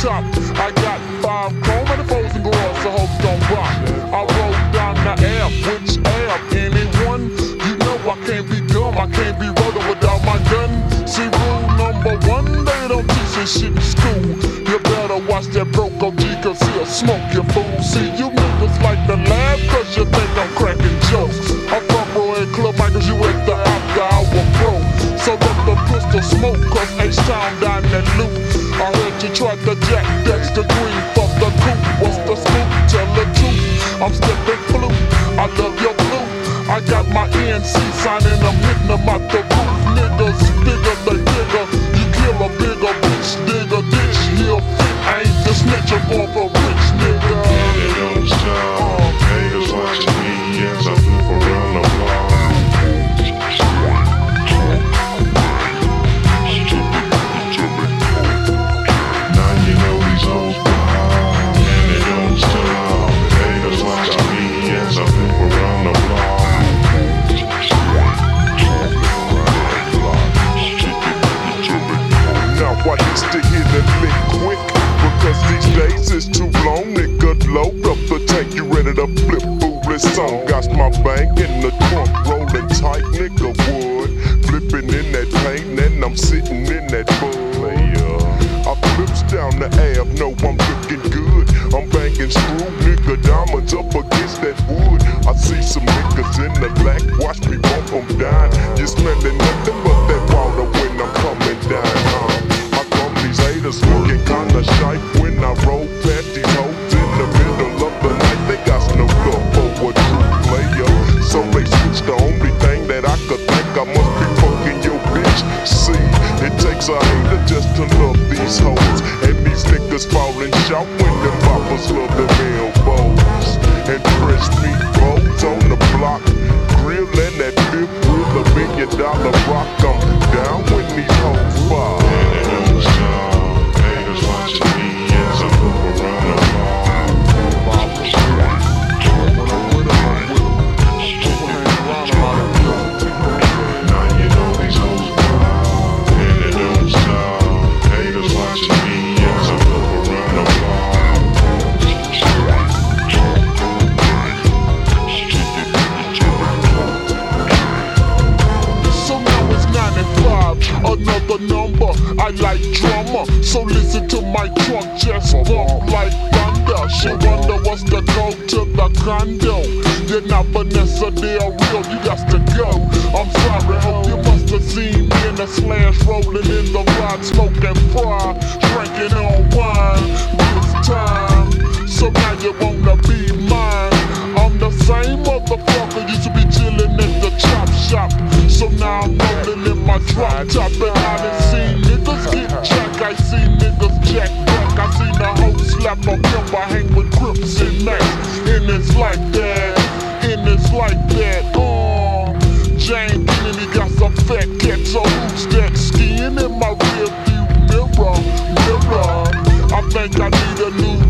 top. I got five chrome and the foes and so hoes don't rock. I roll down the app, which app? Anyone? You know I can't be dumb, I can't be rolling without my gun. See, rule number one, they don't teach this shit in school. You better watch that broke OG, cause he'll smoke your fool. See, you niggas like the lab, cause you think I'm cracking jokes. I'm from Roy Club Michaels, you at the after hour pro. So let the pistol smoke, cause H-Town down that loop. I heard you tried to jack Dexter Green, fuck the coop. What's the scoop? Tell the truth. I'm stepping blue. I love your blue. I got my ENC signing, I'm hitting them days it's too long. Nigga, load up the tank, you ready to flip foolish song. Got my bank in short when them boppers love them elbows. And fresh meat on the block, grill and that fifth wheel, a million dollar rock. I'm down when these hoes fall. Haters watching me as I flip around the. Now you know these hoes and it don't stop. Haters watching like drama, so listen to my truck just bump like thunder. She wonder what's the code to the condo. You're not Vanessa Del Rio, you got to go. I'm sorry, hope you must have seen me in the slash rolling in the rod, smoking fry, drinking on wine. This time, so now you wanna be mine. I'm the same motherfucker used to be chillin' at the chop shop. So now I'm rolling in my drop top and I done seen niggas get jack. I see niggas jack back. I seen a hoe slap a pimp. I hang with grips and Max. And it's like that. And it's like that. Uh, Jane Kennedy got some fat cats. So who's that skin in my rear view mirror? Mirror. I think I need a new